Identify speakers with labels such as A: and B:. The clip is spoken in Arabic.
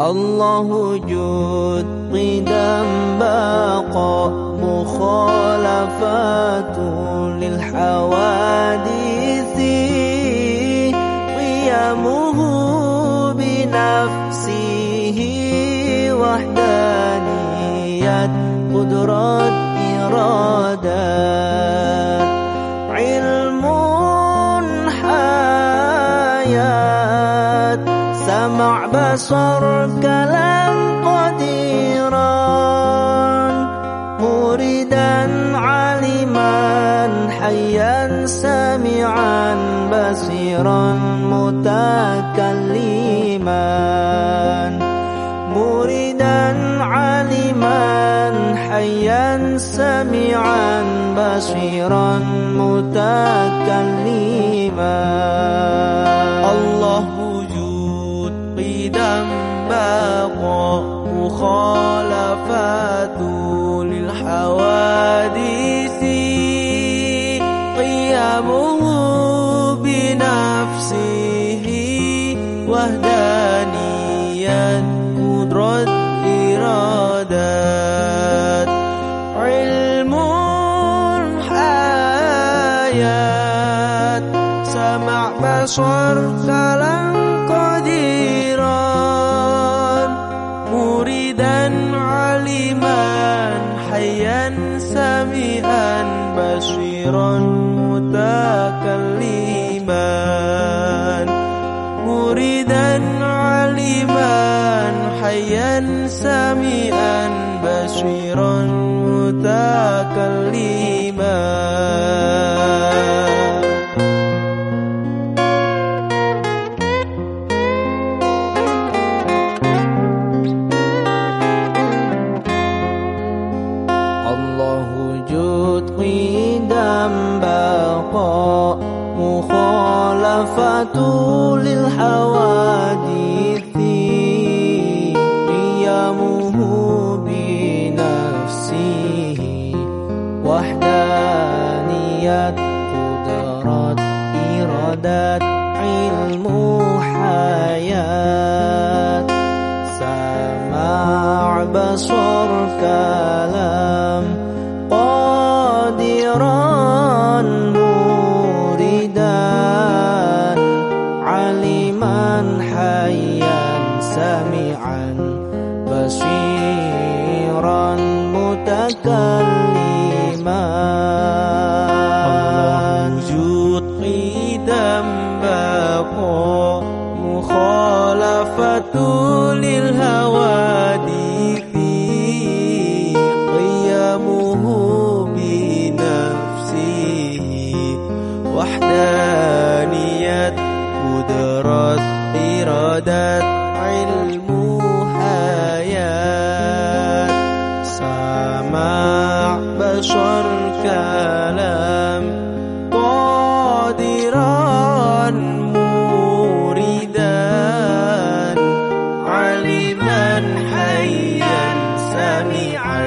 A: الله وجود قدم بقاء مخالفات للحوادث قيامه بنفسه سمع بصر كلام قديرا مريدا عالما حيا سامعا بصيرا متكلما. مريدا عالما حيا سميعا بصيرا متكلما.
B: وحدانية قدرة إرادات علم حياة سمع بصر كلام قديرا. مريدا علما حيا سميعا بشيرا متكلما. مريدا علما حيا سميعا بشيرا متكلما
A: مخالفة للحوادث قيامه بنفسه وحدانية قدرات إرادات علم حياة. سماع بصر كلام حيا سميعا بصيرا متكلما.
B: وجود قدم بقاء مخالفة للحوادث قيامه بنفسه. وحدانية قدرات إرادات علم حياة. سماع بشر كلام قادرا مريدا علما حيا سميعا.